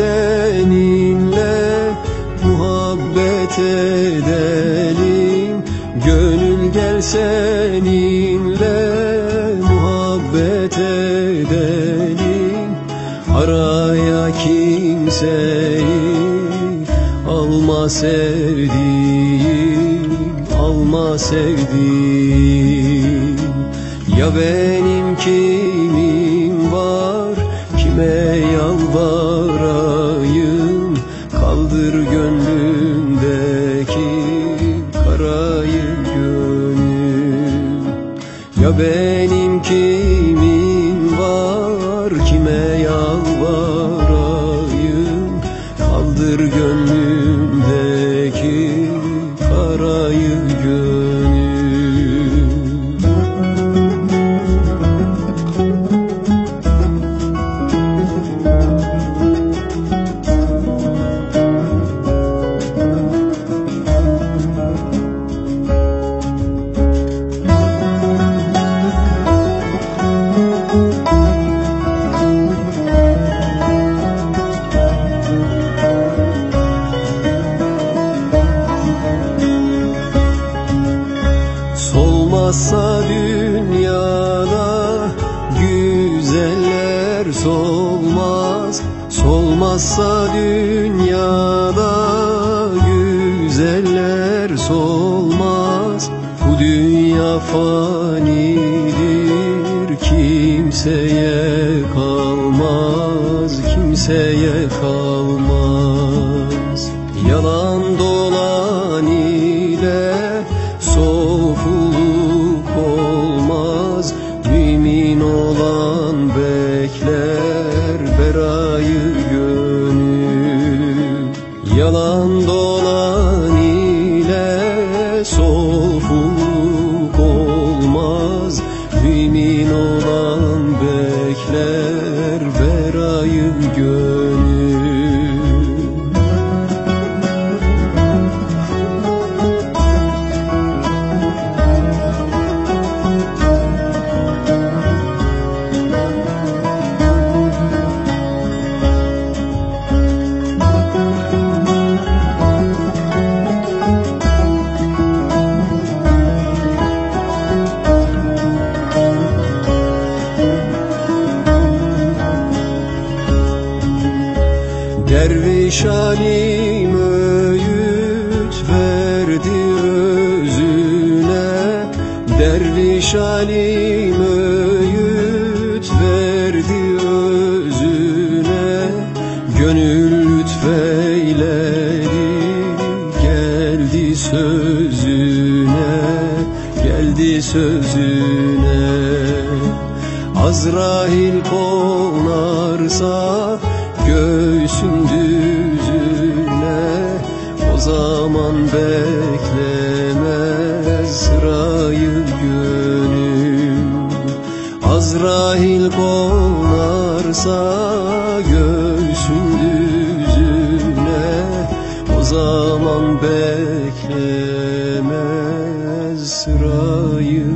Seninle muhabbet edelim. Gönül gel seninle muhabbet edelim. Araya kimseyi alma sevdiğim Alma sevdiğim. Ya benim kimim var Kime yalvarayım Karayı gönül Solmazsa dünyada güzeller solmaz. Solmazsa dünyada güzeller solmaz. Bu dünya fanidir kimseye kalmaz Kimseye kalmaz Yalan dolan ile sofuluk olmaz. Mümin olan bekler Derviş alim öğüt verdi özüne. Derviş alim verdi özüne. Gönül lütfeyledi geldi sözüne Geldi sözüne. Azrail konarsa O zaman beklemez sırayı gönül Azrail konarsa göğsün düzüne O zaman beklemez sırayı